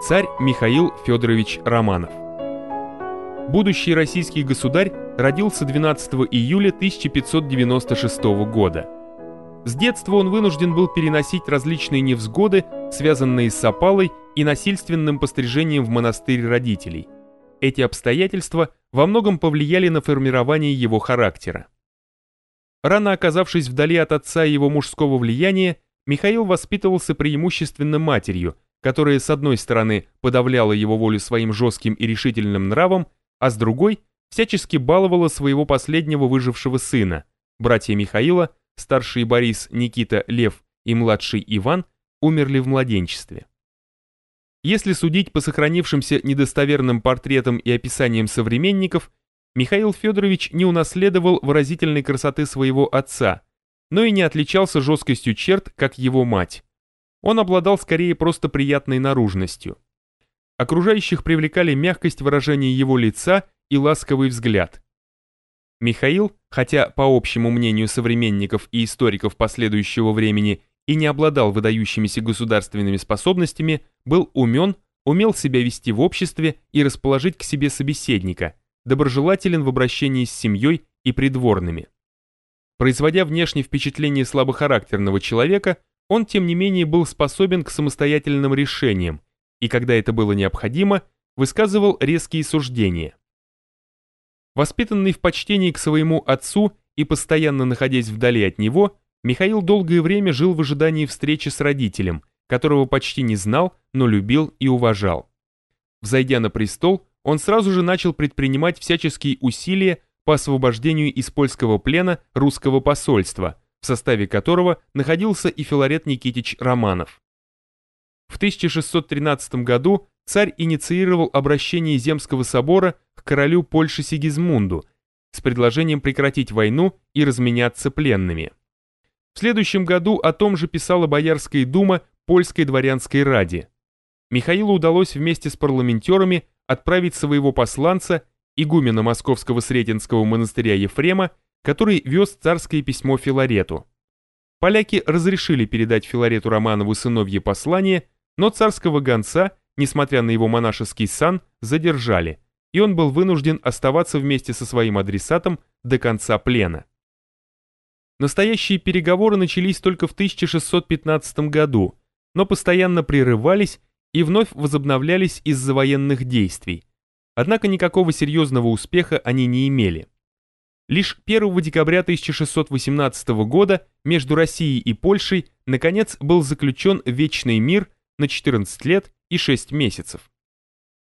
Царь Михаил Федорович Романов. Будущий российский государь родился 12 июля 1596 года. С детства он вынужден был переносить различные невзгоды, связанные с опалой и насильственным пострижением в монастырь родителей. Эти обстоятельства во многом повлияли на формирование его характера. Рано оказавшись вдали от отца и его мужского влияния, Михаил воспитывался преимущественно матерью, которая с одной стороны подавляла его волю своим жестким и решительным нравом, а с другой всячески баловала своего последнего выжившего сына. Братья Михаила, старший Борис, Никита, Лев и младший Иван умерли в младенчестве. Если судить по сохранившимся недостоверным портретам и описаниям современников, Михаил Федорович не унаследовал выразительной красоты своего отца, но и не отличался жесткостью черт, как его мать. Он обладал скорее просто приятной наружностью. Окружающих привлекали мягкость выражения его лица и ласковый взгляд. Михаил, хотя, по общему мнению современников и историков последующего времени, и не обладал выдающимися государственными способностями, был умен, умел себя вести в обществе и расположить к себе собеседника, доброжелателен в обращении с семьей и придворными. Производя внешнее впечатление слабохарактерного человека, он, тем не менее, был способен к самостоятельным решениям, и когда это было необходимо, высказывал резкие суждения. Воспитанный в почтении к своему отцу и постоянно находясь вдали от него, Михаил долгое время жил в ожидании встречи с родителем, которого почти не знал, но любил и уважал. Взойдя на престол, он сразу же начал предпринимать всяческие усилия по освобождению из польского плена русского посольства, в составе которого находился и Филарет Никитич Романов. В 1613 году царь инициировал обращение Земского собора к королю Польши Сигизмунду с предложением прекратить войну и разменяться пленными. В следующем году о том же писала Боярская дума Польской дворянской ради. Михаилу удалось вместе с парламентерами отправить своего посланца, игумена Московского Сретенского монастыря Ефрема, который вез царское письмо Филарету. Поляки разрешили передать Филарету Романову сыновье послание, но царского гонца, несмотря на его монашеский сан, задержали, и он был вынужден оставаться вместе со своим адресатом до конца плена. Настоящие переговоры начались только в 1615 году, но постоянно прерывались и вновь возобновлялись из-за военных действий. Однако никакого серьезного успеха они не имели. Лишь 1 декабря 1618 года между Россией и Польшей наконец был заключен Вечный мир на 14 лет и 6 месяцев.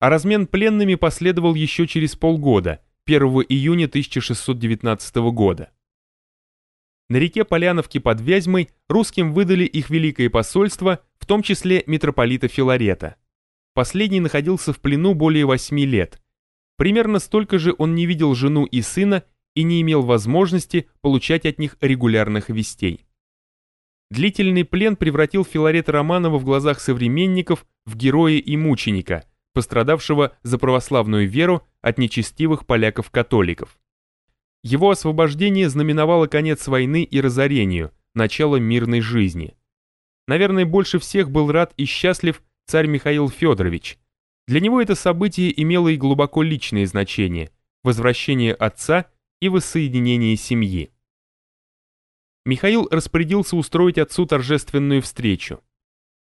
А размен пленными последовал еще через полгода, 1 июня 1619 года. На реке Поляновки под Вязьмой русским выдали их великое посольство, в том числе митрополита Филарета. Последний находился в плену более 8 лет. Примерно столько же он не видел жену и сына и не имел возможности получать от них регулярных вестей. Длительный плен превратил Филарета Романова в глазах современников в героя и мученика, пострадавшего за православную веру от нечестивых поляков-католиков. Его освобождение знаменовало конец войны и разорению, начало мирной жизни. Наверное, больше всех был рад и счастлив царь Михаил Федорович. Для него это событие имело и глубоко личное значение – возвращение отца и воссоединение семьи. Михаил распорядился устроить отцу торжественную встречу.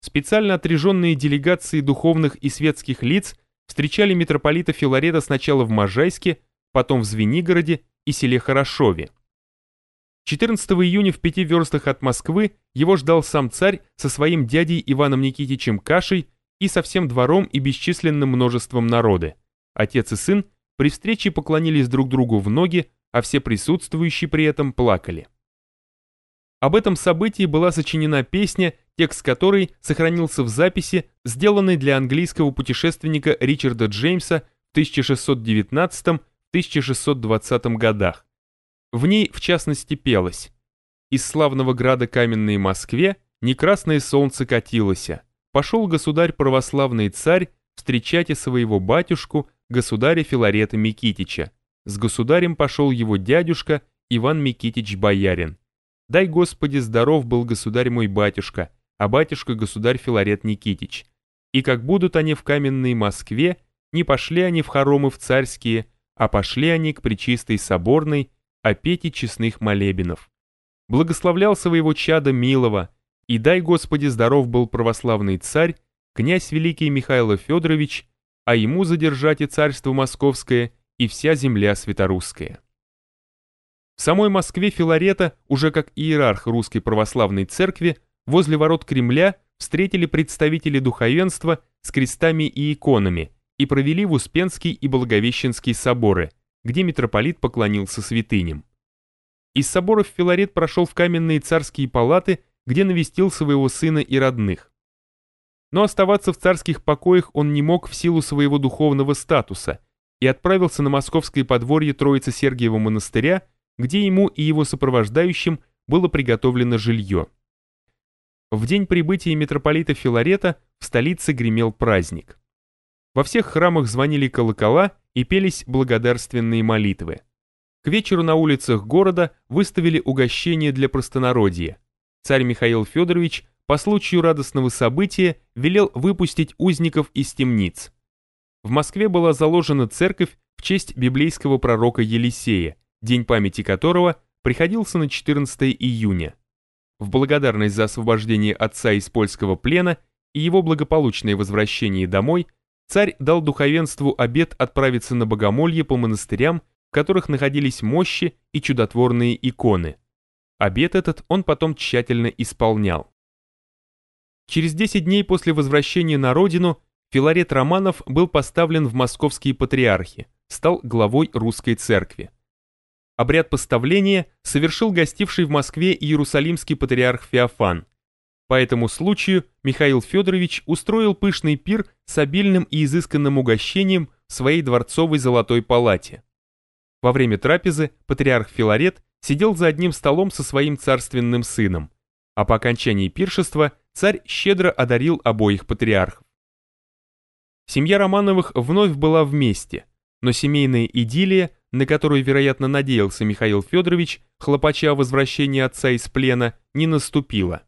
Специально отряженные делегации духовных и светских лиц встречали митрополита Филарета сначала в Можайске, потом в Звенигороде и селе Хорошове. 14 июня в пяти верстах от Москвы его ждал сам царь со своим дядей Иваном Никитичем Кашей и со всем двором и бесчисленным множеством народа. Отец и сын при встрече поклонились друг другу в ноги, а все присутствующие при этом плакали. Об этом событии была сочинена песня, текст которой сохранился в записи, сделанной для английского путешественника Ричарда Джеймса в 1619-1620 годах. В ней, в частности, пелось «Из славного града каменной Москве не красное солнце катилося, пошел государь православный царь встречать своего батюшку, государя Филарета Микитича. С государем пошел его дядюшка Иван Микитич Боярин. Дай Господи здоров был государь мой батюшка, а батюшка государь Филарет Никитич. и как будут они в каменной Москве, не пошли они в хоромы в царские, а пошли они к причистой соборной, опете честных молебенов. Благословлял своего чада милого, и дай Господи здоров был православный царь, князь великий Михаил Федорович, а ему задержать и царство московское, и вся земля святорусская. В самой Москве Филарета, уже как иерарх Русской Православной Церкви, возле ворот Кремля встретили представители духовенства с крестами и иконами и провели в Успенский и Благовещенский соборы, где митрополит поклонился святыням. Из соборов Филарет прошел в каменные царские палаты, где навестил своего сына и родных. Но оставаться в царских покоях он не мог в силу своего духовного статуса и отправился на московское подворье Троицы Сергиева монастыря, где ему и его сопровождающим было приготовлено жилье. В день прибытия митрополита Филарета в столице гремел праздник. Во всех храмах звонили колокола и пелись благодарственные молитвы. К вечеру на улицах города выставили угощение для простонародья. Царь Михаил Федорович по случаю радостного события велел выпустить узников из темниц. В Москве была заложена церковь в честь библейского пророка Елисея, день памяти которого приходился на 14 июня. В благодарность за освобождение отца из польского плена и его благополучное возвращение домой, царь дал духовенству обет отправиться на богомолье по монастырям, в которых находились мощи и чудотворные иконы. Обет этот он потом тщательно исполнял. Через 10 дней после возвращения на родину Филарет Романов был поставлен в московские патриархи, стал главой русской церкви. Обряд поставления совершил гостивший в Москве иерусалимский патриарх Феофан. По этому случаю Михаил Федорович устроил пышный пир с обильным и изысканным угощением в своей дворцовой золотой палате. Во время трапезы патриарх Филарет сидел за одним столом со своим царственным сыном, а по окончании пиршества царь щедро одарил обоих патриархов. Семья Романовых вновь была вместе, но семейная идиллия на которую, вероятно, надеялся Михаил Федорович, хлопача о возвращении отца из плена, не наступила.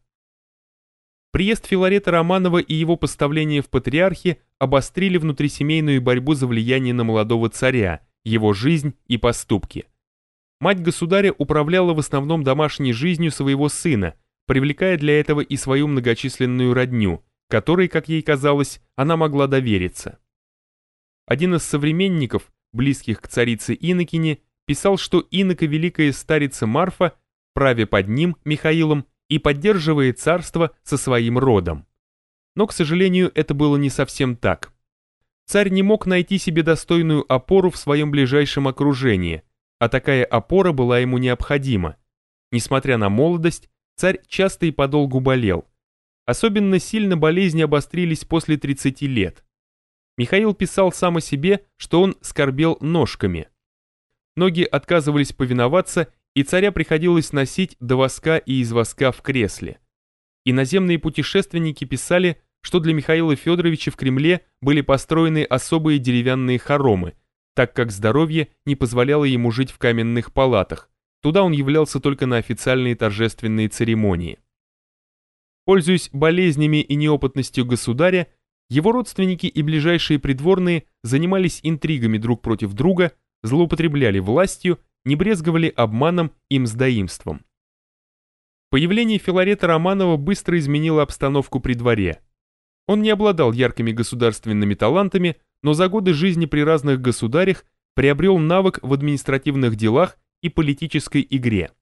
Приезд Филарета Романова и его поставление в патриархи обострили внутрисемейную борьбу за влияние на молодого царя, его жизнь и поступки. Мать государя управляла в основном домашней жизнью своего сына, привлекая для этого и свою многочисленную родню, которой, как ей казалось, она могла довериться. Один из современников, близких к царице Инокине, писал, что инока великая старица Марфа праве под ним, Михаилом, и поддерживает царство со своим родом. Но, к сожалению, это было не совсем так. Царь не мог найти себе достойную опору в своем ближайшем окружении, а такая опора была ему необходима. Несмотря на молодость, царь часто и подолгу болел. Особенно сильно болезни обострились после 30 лет. Михаил писал сам о себе, что он скорбел ножками. Ноги отказывались повиноваться, и царя приходилось носить до воска и из воска в кресле. Иноземные путешественники писали, что для Михаила Федоровича в Кремле были построены особые деревянные хоромы, так как здоровье не позволяло ему жить в каменных палатах, туда он являлся только на официальные торжественные церемонии. Пользуясь болезнями и неопытностью государя, его родственники и ближайшие придворные занимались интригами друг против друга, злоупотребляли властью, не брезговали обманом и мздоимством. Появление Филарета Романова быстро изменило обстановку при дворе. Он не обладал яркими государственными талантами, но за годы жизни при разных государях приобрел навык в административных делах и политической игре.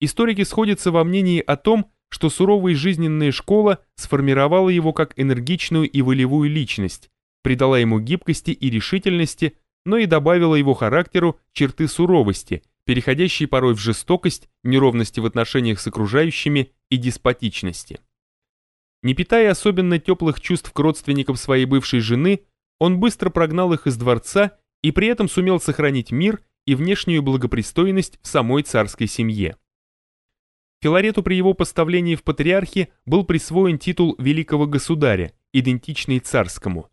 Историки сходятся во мнении о том, что суровая жизненная школа сформировала его как энергичную и волевую личность, придала ему гибкости и решительности, но и добавила его характеру черты суровости, переходящие порой в жестокость, неровности в отношениях с окружающими и деспотичности. Не питая особенно теплых чувств к родственникам своей бывшей жены, он быстро прогнал их из дворца и при этом сумел сохранить мир и внешнюю благопристойность в самой царской семье. Филарету при его поставлении в патриархи был присвоен титул великого государя, идентичный царскому.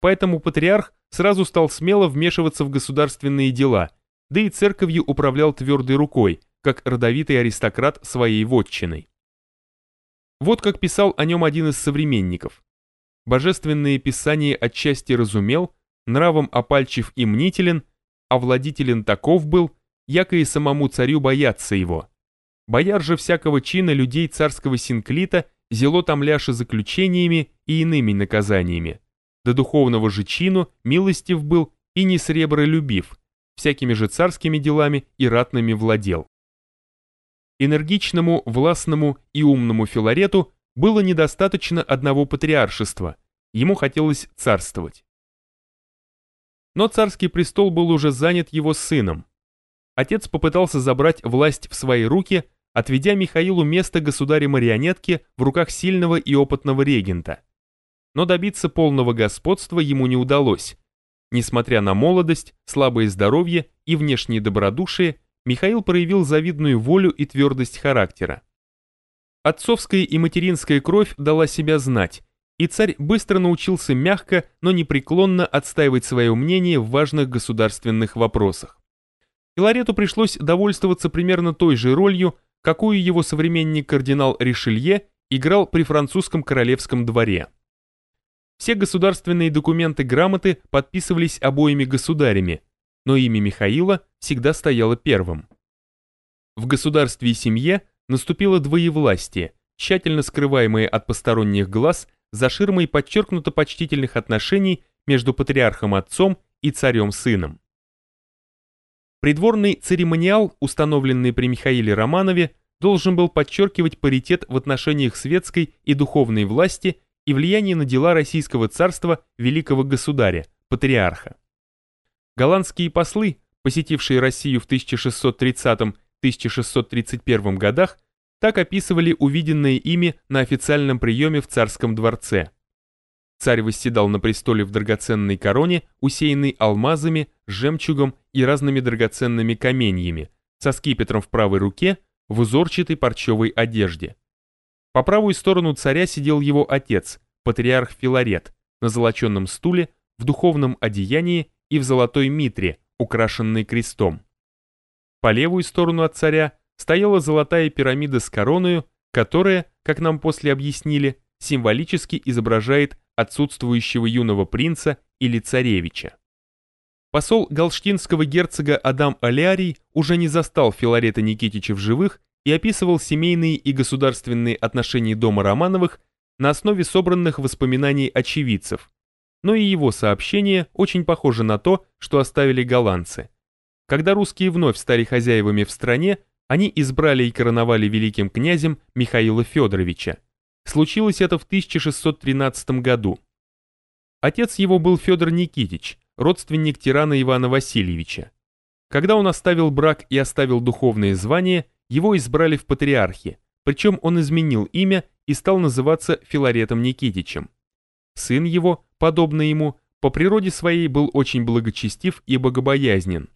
Поэтому патриарх сразу стал смело вмешиваться в государственные дела, да и церковью управлял твердой рукой, как родовитый аристократ своей вотчиной. Вот как писал о нем один из современников. божественные писания отчасти разумел, нравом опальчив и мнителен, а владителен таков был, яко и самому царю бояться его. Бояр же всякого чина людей царского синклита зело там ляши заключениями и иными наказаниями. До духовного же чину милостив был и не любив, всякими же царскими делами и ратными владел. Энергичному, властному и умному Филарету было недостаточно одного патриаршества, ему хотелось царствовать. Но царский престол был уже занят его сыном. Отец попытался забрать власть в свои руки, отведя Михаилу место государя-марионетки в руках сильного и опытного регента. Но добиться полного господства ему не удалось. Несмотря на молодость, слабое здоровье и внешнее добродушие, Михаил проявил завидную волю и твердость характера. Отцовская и материнская кровь дала себя знать, и царь быстро научился мягко, но непреклонно отстаивать свое мнение в важных государственных вопросах. Филарету пришлось довольствоваться примерно той же ролью, какую его современник кардинал Ришелье играл при французском королевском дворе. Все государственные документы-грамоты подписывались обоими государями, но имя Михаила всегда стояло первым. В государстве и семье наступило двоевластие, тщательно скрываемое от посторонних глаз за ширмой подчеркнуто почтительных отношений между патриархом-отцом и царем-сыном. Придворный церемониал, установленный при Михаиле Романове, должен был подчеркивать паритет в отношениях светской и духовной власти и влияние на дела российского царства великого государя, патриарха. Голландские послы, посетившие Россию в 1630-1631 годах, так описывали увиденное ими на официальном приеме в царском дворце. Царь восседал на престоле в драгоценной короне, усеянной алмазами, жемчугом и разными драгоценными каменьями, со скипетром в правой руке, в узорчатой парчевой одежде. По правую сторону царя сидел его отец, патриарх Филарет, на золоченном стуле, в духовном одеянии и в золотой митре, украшенной крестом. По левую сторону от царя стояла золотая пирамида с короною, которая, как нам после объяснили, символически изображает отсутствующего юного принца или царевича. Посол галштинского герцога Адам Алярий уже не застал Филарета Никитича в живых и описывал семейные и государственные отношения дома Романовых на основе собранных воспоминаний очевидцев, но и его сообщение очень похоже на то, что оставили голландцы. Когда русские вновь стали хозяевами в стране, они избрали и короновали великим князем Михаила Федоровича. Случилось это в 1613 году. Отец его был Федор Никитич, родственник тирана Ивана Васильевича. Когда он оставил брак и оставил духовное звание, его избрали в патриархи, причем он изменил имя и стал называться Филаретом Никитичем. Сын его, подобно ему, по природе своей был очень благочестив и богобоязнен.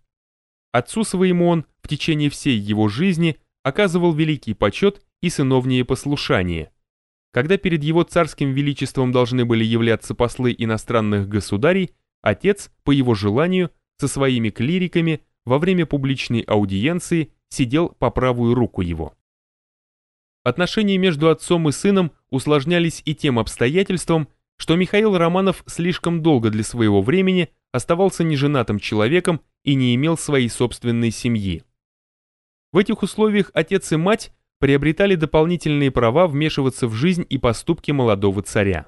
Отцу своему он в течение всей его жизни оказывал великий почет и сыновнее послушание. Когда перед его царским величеством должны были являться послы иностранных государей, отец, по его желанию, со своими клириками во время публичной аудиенции сидел по правую руку его. Отношения между отцом и сыном усложнялись и тем обстоятельством, что Михаил Романов слишком долго для своего времени оставался неженатым человеком и не имел своей собственной семьи. В этих условиях отец и мать приобретали дополнительные права вмешиваться в жизнь и поступки молодого царя.